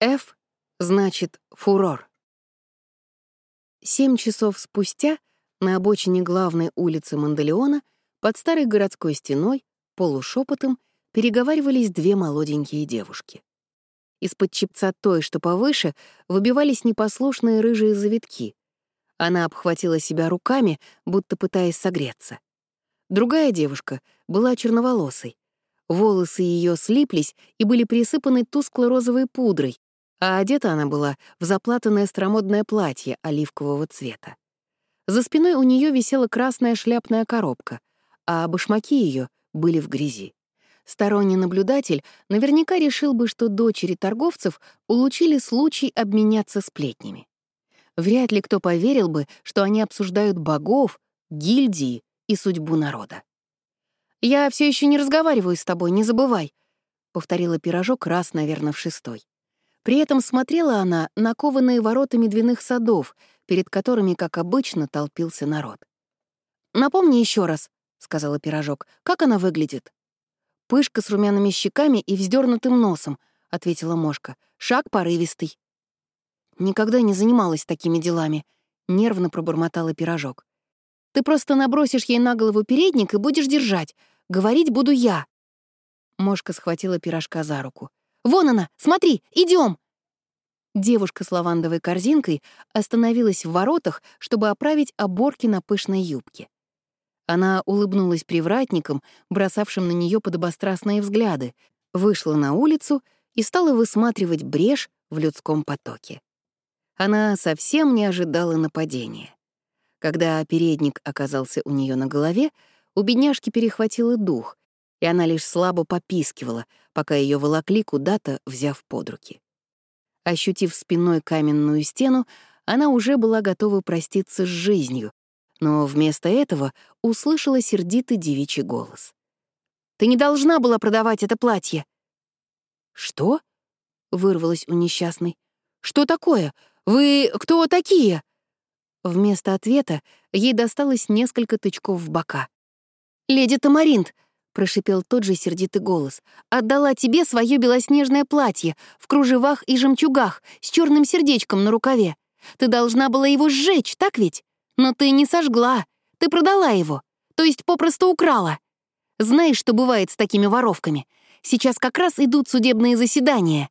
F значит «фурор». Семь часов спустя на обочине главной улицы Манделеона под старой городской стеной полушепотом переговаривались две молоденькие девушки. Из-под чепца той, что повыше, выбивались непослушные рыжие завитки. Она обхватила себя руками, будто пытаясь согреться. Другая девушка была черноволосой. Волосы ее слиплись и были присыпаны тускло-розовой пудрой, а одета она была в заплатанное стромодное платье оливкового цвета. За спиной у нее висела красная шляпная коробка, а башмаки ее были в грязи. Сторонний наблюдатель наверняка решил бы, что дочери торговцев улучили случай обменяться сплетнями. Вряд ли кто поверил бы, что они обсуждают богов, гильдии и судьбу народа. «Я все еще не разговариваю с тобой, не забывай», — повторила пирожок раз, наверное, в шестой. При этом смотрела она на кованые ворота медвяных садов, перед которыми, как обычно, толпился народ. «Напомни еще раз», — сказала пирожок, — «как она выглядит?» «Пышка с румяными щеками и вздернутым носом», — ответила Мошка. «Шаг порывистый». «Никогда не занималась такими делами», — нервно пробормотала пирожок. «Ты просто набросишь ей на голову передник и будешь держать. Говорить буду я». Мошка схватила пирожка за руку. Вон она, смотри, идем. Девушка с лавандовой корзинкой остановилась в воротах, чтобы оправить оборки на пышной юбке. Она улыбнулась привратникам, бросавшим на нее подобострастные взгляды, вышла на улицу и стала высматривать брешь в людском потоке. Она совсем не ожидала нападения. Когда передник оказался у нее на голове, у бедняжки перехватило дух, она лишь слабо попискивала, пока ее волокли куда-то, взяв под руки. Ощутив спиной каменную стену, она уже была готова проститься с жизнью, но вместо этого услышала сердитый девичий голос. «Ты не должна была продавать это платье!» «Что?» — вырвалось у несчастной. «Что такое? Вы кто такие?» Вместо ответа ей досталось несколько тычков в бока. «Леди Тамаринт, прошипел тот же сердитый голос. «Отдала тебе свое белоснежное платье в кружевах и жемчугах с черным сердечком на рукаве. Ты должна была его сжечь, так ведь? Но ты не сожгла, ты продала его, то есть попросту украла. Знаешь, что бывает с такими воровками? Сейчас как раз идут судебные заседания».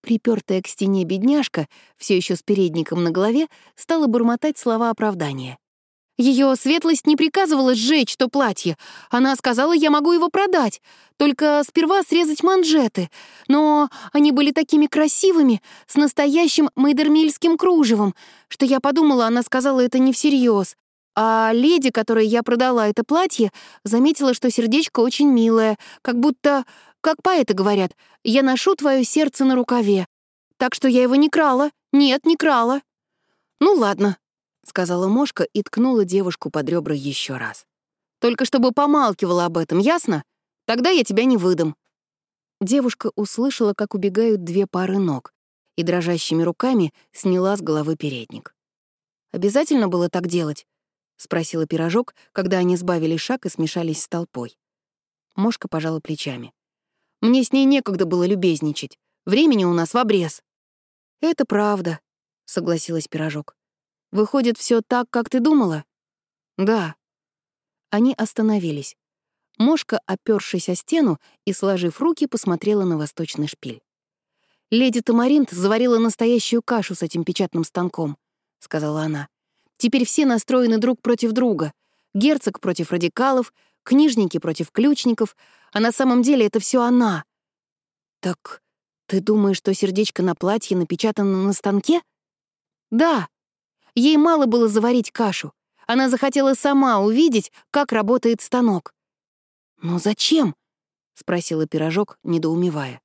Припертая к стене бедняжка, все еще с передником на голове, стала бормотать слова оправдания. Ее светлость не приказывала сжечь то платье. Она сказала, я могу его продать, только сперва срезать манжеты. Но они были такими красивыми, с настоящим мейдермильским кружевом, что я подумала, она сказала это не всерьез. А леди, которой я продала это платье, заметила, что сердечко очень милое, как будто, как поэты говорят, «Я ношу твое сердце на рукаве». Так что я его не крала. Нет, не крала. Ну ладно, — сказала Мошка и ткнула девушку под ребра еще раз. «Только чтобы помалкивала об этом, ясно? Тогда я тебя не выдам». Девушка услышала, как убегают две пары ног, и дрожащими руками сняла с головы передник. «Обязательно было так делать?» — спросила пирожок, когда они сбавили шаг и смешались с толпой. Мошка пожала плечами. «Мне с ней некогда было любезничать. Времени у нас в обрез». «Это правда», — согласилась пирожок. Выходит, все так, как ты думала? Да. Они остановились. Мошка, опёршись о стену и сложив руки, посмотрела на восточный шпиль. «Леди Тамаринт заварила настоящую кашу с этим печатным станком», — сказала она. «Теперь все настроены друг против друга. Герцог против радикалов, книжники против ключников, а на самом деле это все она». «Так ты думаешь, что сердечко на платье напечатано на станке?» «Да», Ей мало было заварить кашу. Она захотела сама увидеть, как работает станок. «Но зачем?» — спросила пирожок, недоумевая.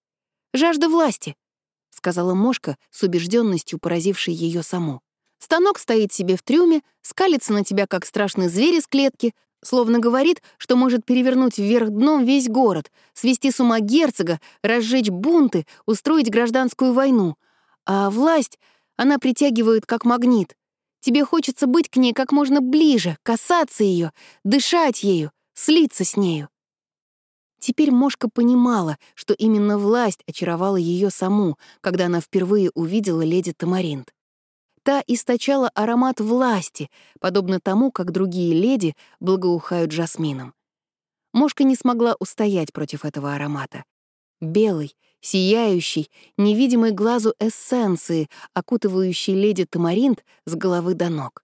«Жажда власти», — сказала Мошка с убежденностью, поразившей ее саму. «Станок стоит себе в трюме, скалится на тебя, как страшный зверь из клетки, словно говорит, что может перевернуть вверх дном весь город, свести с ума герцога, разжечь бунты, устроить гражданскую войну. А власть, она притягивает как магнит. Тебе хочется быть к ней как можно ближе, касаться ее, дышать ею, слиться с нею. Теперь Мошка понимала, что именно власть очаровала ее саму, когда она впервые увидела леди Тамаринт. Та источала аромат власти, подобно тому, как другие леди благоухают жасмином. Мошка не смогла устоять против этого аромата. Белый, сияющий, невидимый глазу эссенции, окутывающий леди Тамаринт с головы до ног.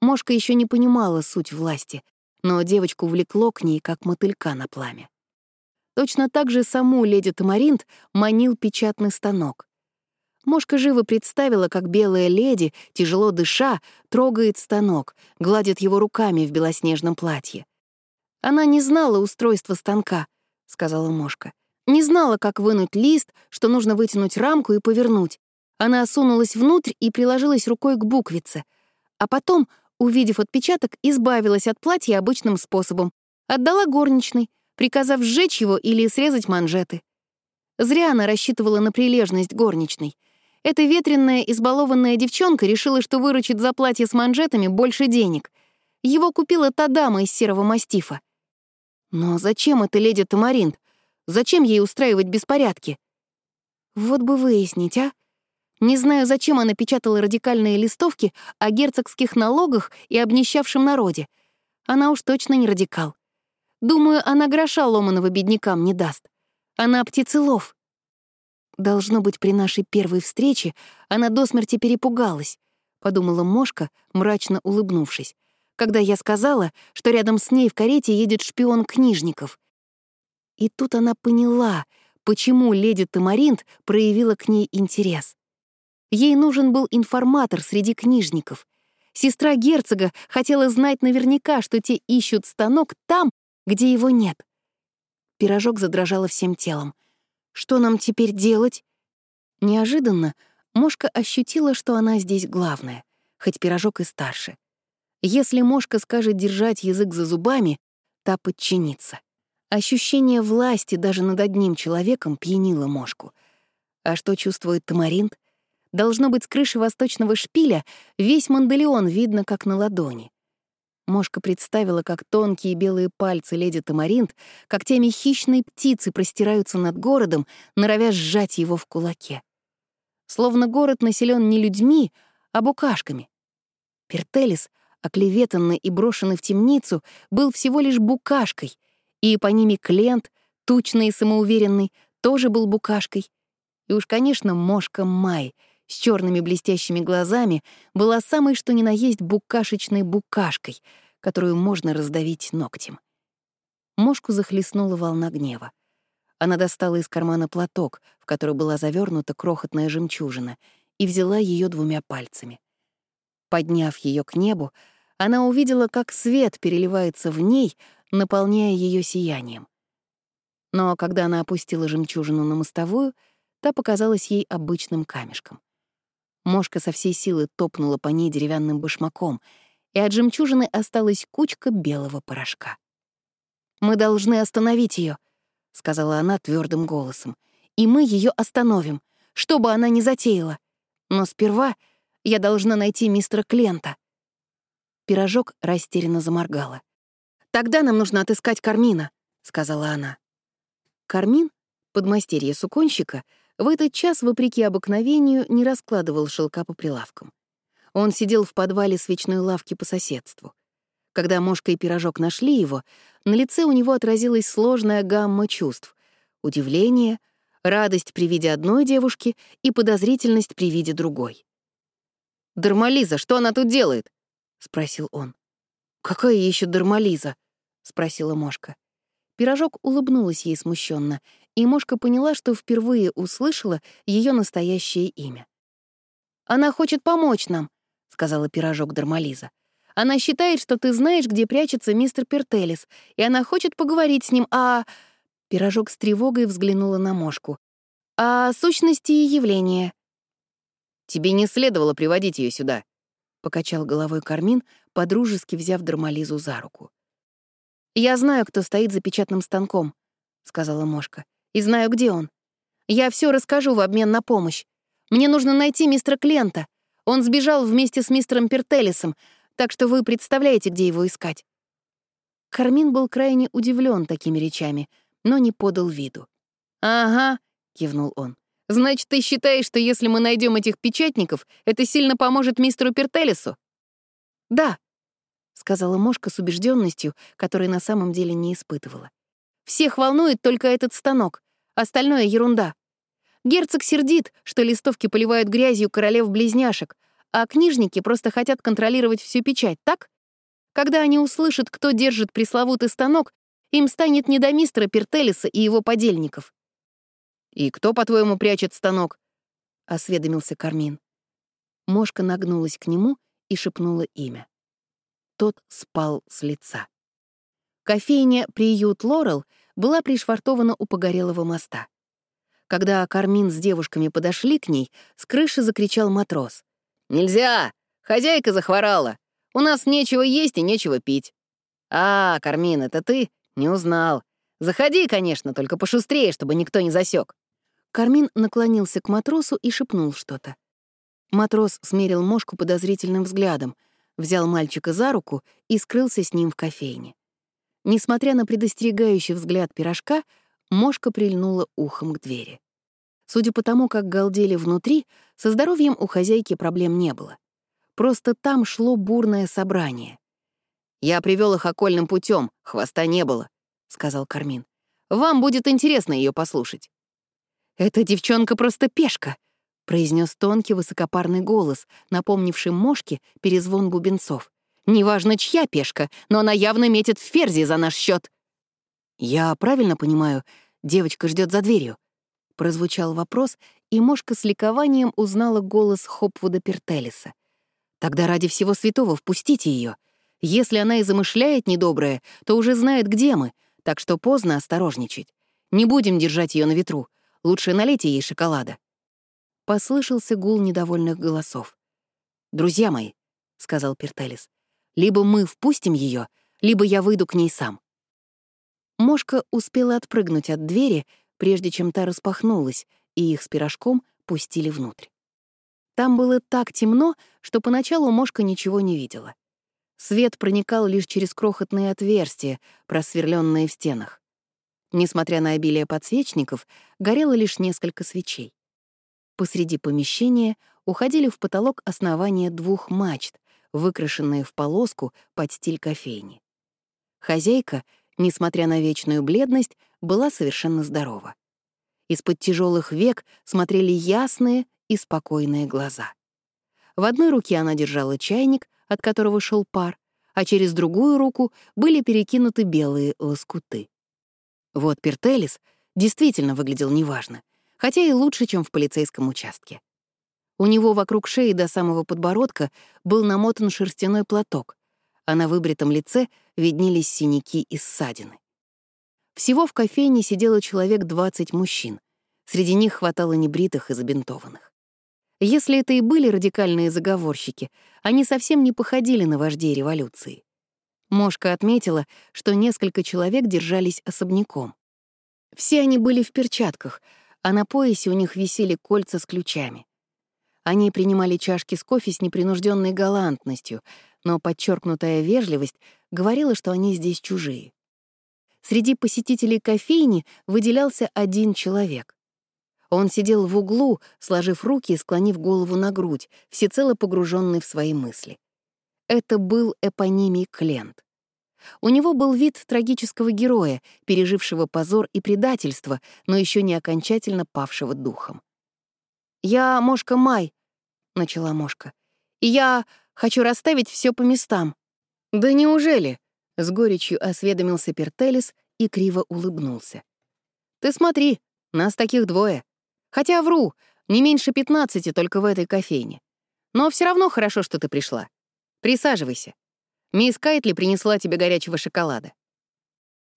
Мошка еще не понимала суть власти, но девочку влекло к ней, как мотылька на пламя. Точно так же саму леди Тамаринт манил печатный станок. Мошка живо представила, как белая леди, тяжело дыша, трогает станок, гладит его руками в белоснежном платье. «Она не знала устройства станка», — сказала Мошка. «Не знала, как вынуть лист, что нужно вытянуть рамку и повернуть. Она осунулась внутрь и приложилась рукой к буквице. А потом, увидев отпечаток, избавилась от платья обычным способом. Отдала горничной, приказав сжечь его или срезать манжеты. Зря она рассчитывала на прилежность горничной. Эта ветренная, избалованная девчонка решила, что выручит за платье с манжетами больше денег. Его купила та дама из серого мастифа. Но зачем это леди Тамаринт? Зачем ей устраивать беспорядки? Вот бы выяснить, а? Не знаю, зачем она печатала радикальные листовки о герцогских налогах и обнищавшем народе. Она уж точно не радикал. Думаю, она гроша ломаного беднякам не даст. Она птицелов. Должно быть, при нашей первой встрече она до смерти перепугалась, подумала Мошка, мрачно улыбнувшись, когда я сказала, что рядом с ней в карете едет шпион книжников. И тут она поняла, почему леди Тамаринт проявила к ней интерес. Ей нужен был информатор среди книжников. Сестра герцога хотела знать наверняка, что те ищут станок там, где его нет. Пирожок задрожала всем телом. Что нам теперь делать? Неожиданно Мошка ощутила, что она здесь главная, хоть пирожок и старше. Если Мошка скажет держать язык за зубами, та подчинится. Ощущение власти даже над одним человеком пьянило Мошку. А что чувствует Тамаринт? Должно быть, с крыши восточного шпиля весь Манделеон видно, как на ладони. Мошка представила, как тонкие белые пальцы леди Тамаринт, как теми хищной птицы простираются над городом, норовя сжать его в кулаке. Словно город населен не людьми, а букашками. Пертелис, оклеветанный и брошенный в темницу, был всего лишь букашкой, и по ними Клент, тучный и самоуверенный, тоже был букашкой. И уж, конечно, Мошка Май с черными блестящими глазами была самой что ни на есть букашечной букашкой, которую можно раздавить ногтем. Мошку захлестнула волна гнева. Она достала из кармана платок, в который была завернута крохотная жемчужина, и взяла ее двумя пальцами. Подняв ее к небу, она увидела, как свет переливается в ней, наполняя ее сиянием. Но когда она опустила жемчужину на мостовую, та показалась ей обычным камешком. Мошка со всей силы топнула по ней деревянным башмаком, и от жемчужины осталась кучка белого порошка. «Мы должны остановить ее, сказала она твердым голосом. «И мы ее остановим, что бы она ни затеяла. Но сперва я должна найти мистера Клента». Пирожок растерянно заморгала. «Тогда нам нужно отыскать Кармина», — сказала она. Кармин, подмастерье суконщика, в этот час, вопреки обыкновению, не раскладывал шелка по прилавкам. Он сидел в подвале свечной лавки по соседству. Когда Мошка и Пирожок нашли его, на лице у него отразилась сложная гамма чувств — удивление, радость при виде одной девушки и подозрительность при виде другой. «Дармализа, что она тут делает?» — спросил он. «Какая еще Дармализа?» — спросила Мошка. Пирожок улыбнулась ей смущенно, и Мошка поняла, что впервые услышала ее настоящее имя. «Она хочет помочь нам», — сказала пирожок Дармализа. «Она считает, что ты знаешь, где прячется мистер Пертелис, и она хочет поговорить с ним а...» Пирожок с тревогой взглянула на Мошку. «О сущности и явления». «Тебе не следовало приводить ее сюда», — покачал головой Кармин, подружески взяв Дармализу за руку. «Я знаю, кто стоит за печатным станком», — сказала Мошка и знаю, где он. Я все расскажу в обмен на помощь. Мне нужно найти мистера Клента. Он сбежал вместе с мистером Пертелисом, так что вы представляете, где его искать». Кармин был крайне удивлен такими речами, но не подал виду. «Ага», — кивнул он. «Значит, ты считаешь, что если мы найдем этих печатников, это сильно поможет мистеру Пертелесу?» «Да», — сказала Мошка с убежденностью, которой на самом деле не испытывала. «Всех волнует только этот станок. Остальное — ерунда. Герцог сердит, что листовки поливают грязью королев-близняшек, а книжники просто хотят контролировать всю печать, так? Когда они услышат, кто держит пресловутый станок, им станет не до мистера Пертелиса и его подельников. «И кто, по-твоему, прячет станок?» — осведомился Кармин. Мошка нагнулась к нему и шепнула имя. Тот спал с лица. Кофейня «Приют Лорел» была пришвартована у погорелого моста. Когда Кармин с девушками подошли к ней, с крыши закричал матрос. «Нельзя! Хозяйка захворала! У нас нечего есть и нечего пить». «А, Кармин, это ты? Не узнал. Заходи, конечно, только пошустрее, чтобы никто не засек. Кармин наклонился к матросу и шепнул что-то. Матрос смерил мошку подозрительным взглядом, взял мальчика за руку и скрылся с ним в кофейне. Несмотря на предостерегающий взгляд пирожка, мошка прильнула ухом к двери. Судя по тому, как галдели внутри, со здоровьем у хозяйки проблем не было. Просто там шло бурное собрание. «Я привел их окольным путем, хвоста не было», — сказал Кармин. «Вам будет интересно ее послушать». «Эта девчонка просто пешка», — произнес тонкий высокопарный голос, напомнивший мошке перезвон бубенцов. «Неважно, чья пешка, но она явно метит в ферзи за наш счет. «Я правильно понимаю, девочка ждет за дверью?» Прозвучал вопрос, и мошка с ликованием узнала голос Хопвуда Пертелиса. «Тогда ради всего святого впустите ее. Если она и замышляет недоброе, то уже знает, где мы, так что поздно осторожничать. Не будем держать ее на ветру. Лучше налейте ей шоколада». Послышался гул недовольных голосов. «Друзья мои», — сказал Пертелис, — «либо мы впустим ее, либо я выйду к ней сам». Мошка успела отпрыгнуть от двери, прежде чем та распахнулась, и их с пирожком пустили внутрь. Там было так темно, что поначалу Мошка ничего не видела. Свет проникал лишь через крохотные отверстия, просверленные в стенах. Несмотря на обилие подсвечников, горело лишь несколько свечей. Посреди помещения уходили в потолок основания двух мачт, выкрашенные в полоску под стиль кофейни. Хозяйка, несмотря на вечную бледность, была совершенно здорова. Из-под тяжелых век смотрели ясные и спокойные глаза. В одной руке она держала чайник, от которого шел пар, а через другую руку были перекинуты белые лоскуты. Вот Пертелис действительно выглядел неважно, хотя и лучше, чем в полицейском участке. У него вокруг шеи до самого подбородка был намотан шерстяной платок, а на выбритом лице виднелись синяки и ссадины. Всего в кофейне сидело человек 20 мужчин. Среди них хватало небритых и забинтованных. Если это и были радикальные заговорщики, они совсем не походили на вождей революции. Мошка отметила, что несколько человек держались особняком. Все они были в перчатках, а на поясе у них висели кольца с ключами. Они принимали чашки с кофе с непринужденной галантностью, но подчеркнутая вежливость говорила, что они здесь чужие. Среди посетителей кофейни выделялся один человек. Он сидел в углу, сложив руки и склонив голову на грудь, всецело погруженный в свои мысли. Это был эпонимий Клент. У него был вид трагического героя, пережившего позор и предательство, но еще не окончательно павшего духом. «Я Мошка Май», — начала Мошка, — «и я хочу расставить все по местам». «Да неужели?» — с горечью осведомился Пертелис и криво улыбнулся. «Ты смотри, нас таких двое. Хотя вру, не меньше пятнадцати только в этой кофейне. Но все равно хорошо, что ты пришла. Присаживайся. Мисс Кайтли принесла тебе горячего шоколада».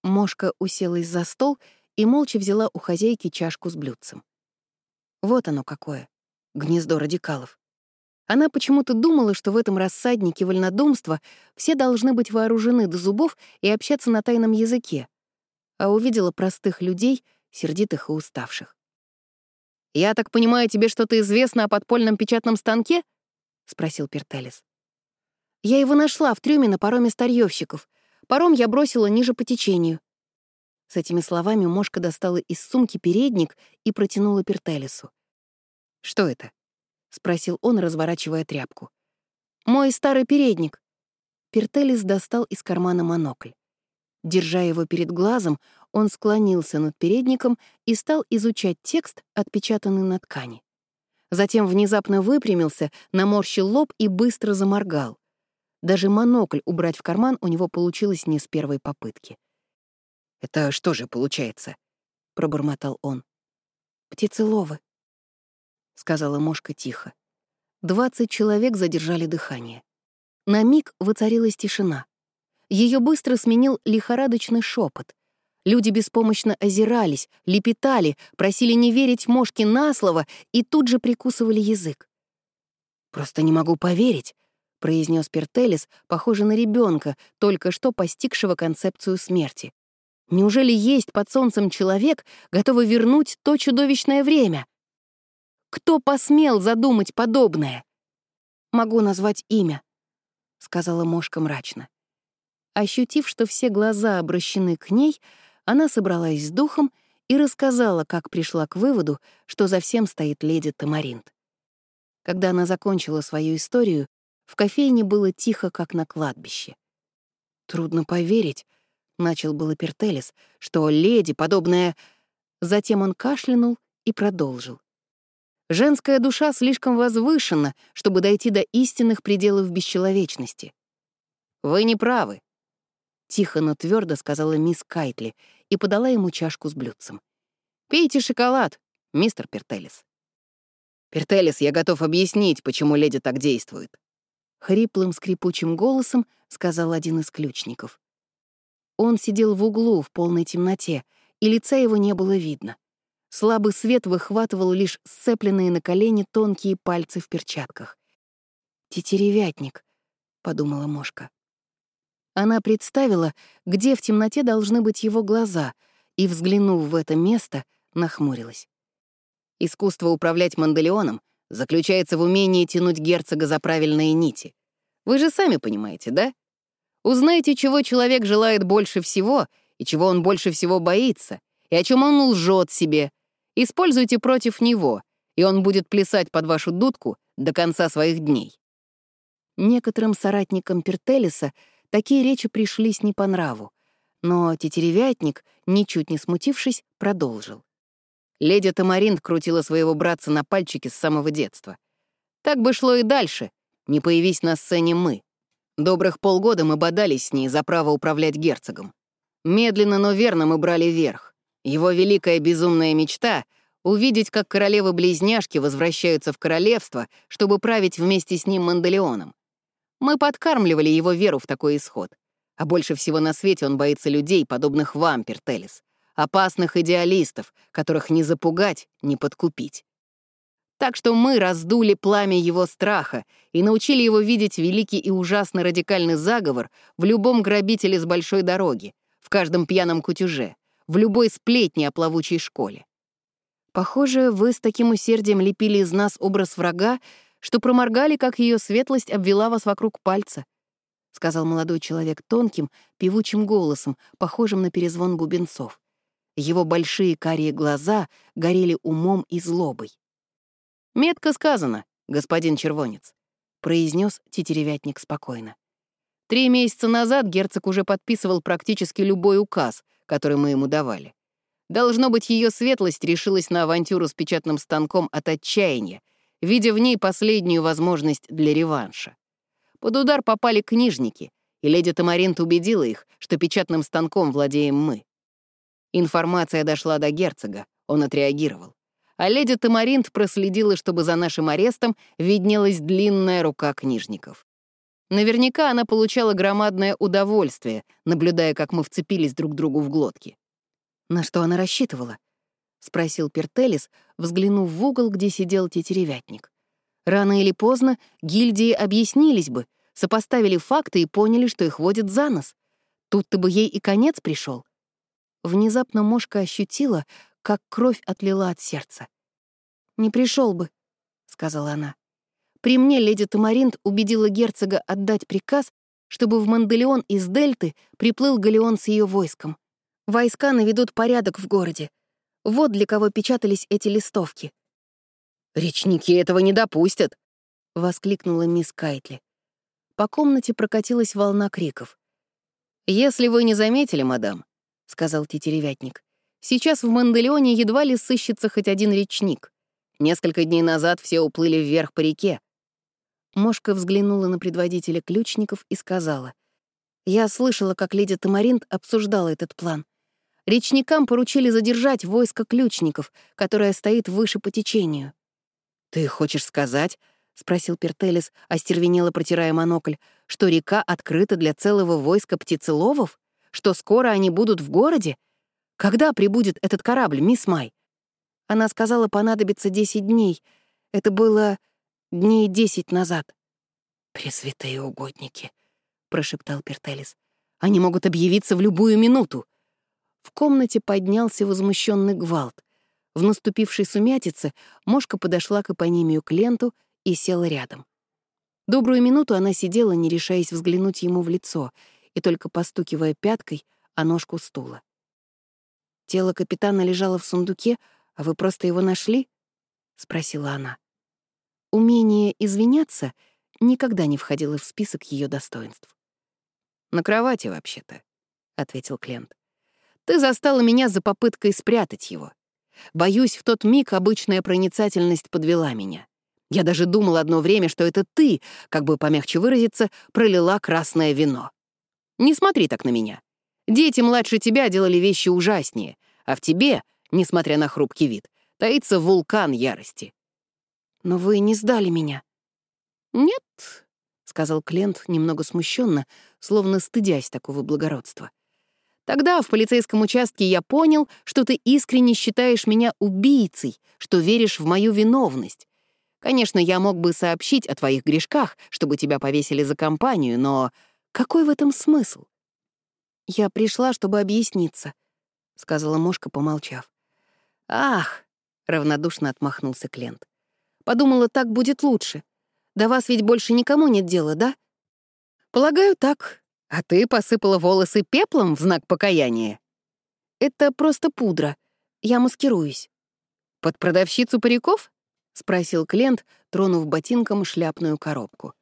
Мошка уселась за стол и молча взяла у хозяйки чашку с блюдцем. Вот оно какое. Гнездо радикалов. Она почему-то думала, что в этом рассаднике вольнодумства все должны быть вооружены до зубов и общаться на тайном языке, а увидела простых людей, сердитых и уставших. «Я так понимаю, тебе что-то известно о подпольном печатном станке?» — спросил Пертелис. Я его нашла в трюме на пароме старьёвщиков. Паром я бросила ниже по течению. С этими словами Мошка достала из сумки передник и протянула Пертелису. «Что это?» — спросил он, разворачивая тряпку. «Мой старый передник». Пертелис достал из кармана монокль. Держа его перед глазом, он склонился над передником и стал изучать текст, отпечатанный на ткани. Затем внезапно выпрямился, наморщил лоб и быстро заморгал. Даже монокль убрать в карман у него получилось не с первой попытки. «Это что же получается?» — пробормотал он. «Птицеловы», — сказала Мошка тихо. Двадцать человек задержали дыхание. На миг воцарилась тишина. Ее быстро сменил лихорадочный шепот. Люди беспомощно озирались, лепетали, просили не верить Мошке на слово и тут же прикусывали язык. «Просто не могу поверить», — произнес Пертелис, похожий на ребенка, только что постигшего концепцию смерти. «Неужели есть под солнцем человек, готовый вернуть то чудовищное время? Кто посмел задумать подобное?» «Могу назвать имя», — сказала Мошка мрачно. Ощутив, что все глаза обращены к ней, она собралась с духом и рассказала, как пришла к выводу, что за всем стоит леди Тамаринт. Когда она закончила свою историю, в кофейне было тихо, как на кладбище. «Трудно поверить», — начал было Пертелис, «что леди, подобная...» Затем он кашлянул и продолжил. «Женская душа слишком возвышена, чтобы дойти до истинных пределов бесчеловечности. Вы не правы. Тихо, но твердо сказала мисс Кайтли и подала ему чашку с блюдцем. «Пейте шоколад, мистер Пертелис». «Пертелис, я готов объяснить, почему леди так действует». Хриплым скрипучим голосом сказал один из ключников. Он сидел в углу в полной темноте, и лица его не было видно. Слабый свет выхватывал лишь сцепленные на колени тонкие пальцы в перчатках. «Тетеревятник», — подумала Мошка. Она представила, где в темноте должны быть его глаза, и, взглянув в это место, нахмурилась. Искусство управлять Манделеоном заключается в умении тянуть герцога за правильные нити. Вы же сами понимаете, да? Узнайте, чего человек желает больше всего и чего он больше всего боится, и о чем он лжет себе. Используйте против него, и он будет плясать под вашу дудку до конца своих дней. Некоторым соратникам Пертелиса — Такие речи пришлись не по нраву, но тетеревятник, ничуть не смутившись, продолжил. Леди Тамаринт крутила своего братца на пальчике с самого детства. Так бы шло и дальше, не появись на сцене мы. Добрых полгода мы бодались с ней за право управлять герцогом. Медленно, но верно мы брали верх. Его великая безумная мечта — увидеть, как королевы-близняшки возвращаются в королевство, чтобы править вместе с ним Манделеоном. Мы подкармливали его веру в такой исход. А больше всего на свете он боится людей, подобных вам, Пертелис. Опасных идеалистов, которых не запугать, не подкупить. Так что мы раздули пламя его страха и научили его видеть великий и ужасно радикальный заговор в любом грабителе с большой дороги, в каждом пьяном кутюже, в любой сплетне о плавучей школе. Похоже, вы с таким усердием лепили из нас образ врага, что проморгали, как ее светлость обвела вас вокруг пальца», — сказал молодой человек тонким, певучим голосом, похожим на перезвон бубенцов. Его большие карие глаза горели умом и злобой. «Метко сказано, господин червонец», — произнес тетеревятник спокойно. «Три месяца назад герцог уже подписывал практически любой указ, который мы ему давали. Должно быть, ее светлость решилась на авантюру с печатным станком от отчаяния, видя в ней последнюю возможность для реванша. Под удар попали книжники, и леди Тамаринт убедила их, что печатным станком владеем мы. Информация дошла до герцога, он отреагировал. А леди Тамаринт проследила, чтобы за нашим арестом виднелась длинная рука книжников. Наверняка она получала громадное удовольствие, наблюдая, как мы вцепились друг другу в глотки. На что она рассчитывала? — спросил Пертелис, взглянув в угол, где сидел тетеревятник. «Рано или поздно гильдии объяснились бы, сопоставили факты и поняли, что их водят за нос. Тут-то бы ей и конец пришел. Внезапно Мошка ощутила, как кровь отлила от сердца. «Не пришел бы», — сказала она. «При мне леди Тамаринт убедила герцога отдать приказ, чтобы в Манделеон из Дельты приплыл галеон с ее войском. Войска наведут порядок в городе. Вот для кого печатались эти листовки. «Речники этого не допустят!» — воскликнула мисс Кайтли. По комнате прокатилась волна криков. «Если вы не заметили, мадам», — сказал тетеревятник, «сейчас в Манделеоне едва ли сыщется хоть один речник. Несколько дней назад все уплыли вверх по реке». Мошка взглянула на предводителя ключников и сказала, «Я слышала, как леди Тамаринт обсуждала этот план. Речникам поручили задержать войско ключников, которое стоит выше по течению. «Ты хочешь сказать, — спросил Пертелис, остервенело протирая монокль, — что река открыта для целого войска птицеловов? Что скоро они будут в городе? Когда прибудет этот корабль, мисс Май?» Она сказала, понадобится десять дней. Это было дней десять назад. «Пресвятые угодники», — прошептал Пертелис. «Они могут объявиться в любую минуту». В комнате поднялся возмущенный гвалт. В наступившей сумятице Мошка подошла к эпонимию к ленту и села рядом. Добрую минуту она сидела, не решаясь взглянуть ему в лицо, и только постукивая пяткой о ножку стула. «Тело капитана лежало в сундуке, а вы просто его нашли?» — спросила она. Умение извиняться никогда не входило в список ее достоинств. «На кровати, вообще-то», — ответил Клент. Ты застала меня за попыткой спрятать его. Боюсь, в тот миг обычная проницательность подвела меня. Я даже думал одно время, что это ты, как бы помягче выразиться, пролила красное вино. Не смотри так на меня. Дети младше тебя делали вещи ужаснее, а в тебе, несмотря на хрупкий вид, таится вулкан ярости. Но вы не сдали меня. Нет, — сказал Клент немного смущенно, словно стыдясь такого благородства. Тогда в полицейском участке я понял, что ты искренне считаешь меня убийцей, что веришь в мою виновность. Конечно, я мог бы сообщить о твоих грешках, чтобы тебя повесили за компанию, но какой в этом смысл? Я пришла, чтобы объясниться, — сказала Мошка, помолчав. «Ах!» — равнодушно отмахнулся Клент. «Подумала, так будет лучше. До вас ведь больше никому нет дела, да?» «Полагаю, так», «А ты посыпала волосы пеплом в знак покаяния?» «Это просто пудра. Я маскируюсь». «Под продавщицу париков?» — спросил Клент, тронув ботинком шляпную коробку.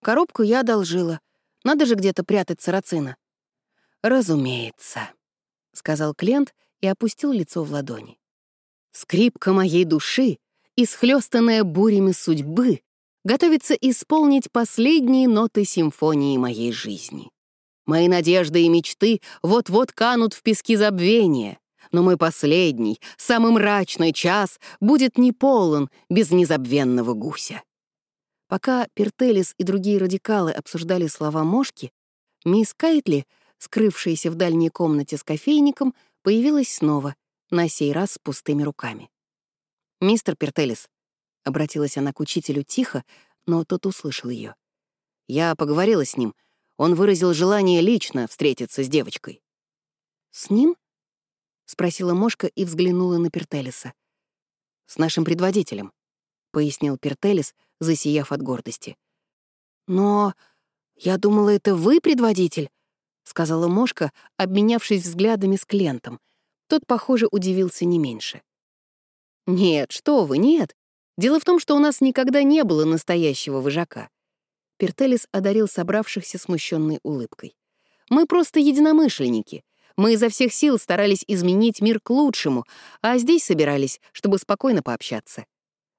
«Коробку я одолжила. Надо же где-то прятать сарацина». «Разумеется», — сказал Клент и опустил лицо в ладони. «Скрипка моей души, исхлёстанная бурями судьбы, готовится исполнить последние ноты симфонии моей жизни. Мои надежды и мечты вот-вот канут в пески забвения, но мой последний, самый мрачный час будет не полон без незабвенного гуся. Пока Пертелис и другие радикалы обсуждали слова Мошки, мисс Кайтли, скрывшаяся в дальней комнате с кофейником, появилась снова, на сей раз с пустыми руками. «Мистер Пертелис, — обратилась она к учителю тихо, но тот услышал ее. «Я поговорила с ним. Он выразил желание лично встретиться с девочкой». «С ним?» — спросила Мошка и взглянула на Пертелиса. «С нашим предводителем», — пояснил Пертелис, засияв от гордости. «Но я думала, это вы предводитель», — сказала Мошка, обменявшись взглядами с Клентом. Тот, похоже, удивился не меньше. «Нет, что вы, нет. Дело в том, что у нас никогда не было настоящего вожака. Пертелис одарил собравшихся смущенной улыбкой. Мы просто единомышленники. Мы изо всех сил старались изменить мир к лучшему, а здесь собирались, чтобы спокойно пообщаться.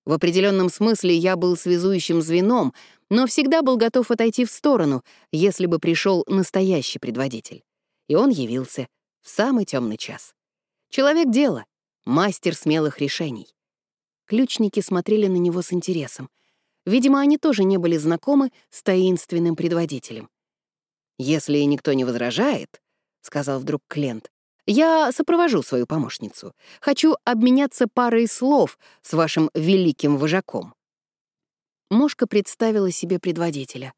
В определенном смысле я был связующим звеном, но всегда был готов отойти в сторону, если бы пришел настоящий предводитель. И он явился в самый темный час. Человек дела, мастер смелых решений. Ключники смотрели на него с интересом. Видимо, они тоже не были знакомы с таинственным предводителем. «Если никто не возражает», — сказал вдруг Клент, «я сопровожу свою помощницу. Хочу обменяться парой слов с вашим великим вожаком». Мошка представила себе предводителя.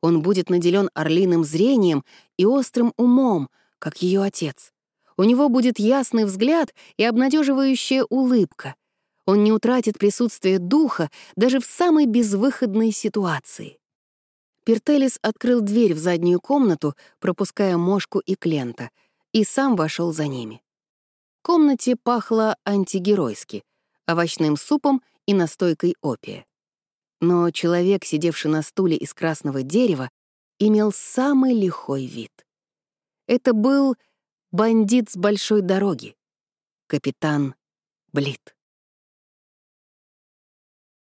Он будет наделен орлиным зрением и острым умом, как ее отец. У него будет ясный взгляд и обнадеживающая улыбка. Он не утратит присутствие духа даже в самой безвыходной ситуации. Пертелис открыл дверь в заднюю комнату, пропуская Мошку и Клента, и сам вошел за ними. В комнате пахло антигеройски, овощным супом и настойкой опия. Но человек, сидевший на стуле из красного дерева, имел самый лихой вид. Это был бандит с большой дороги, капитан Блит.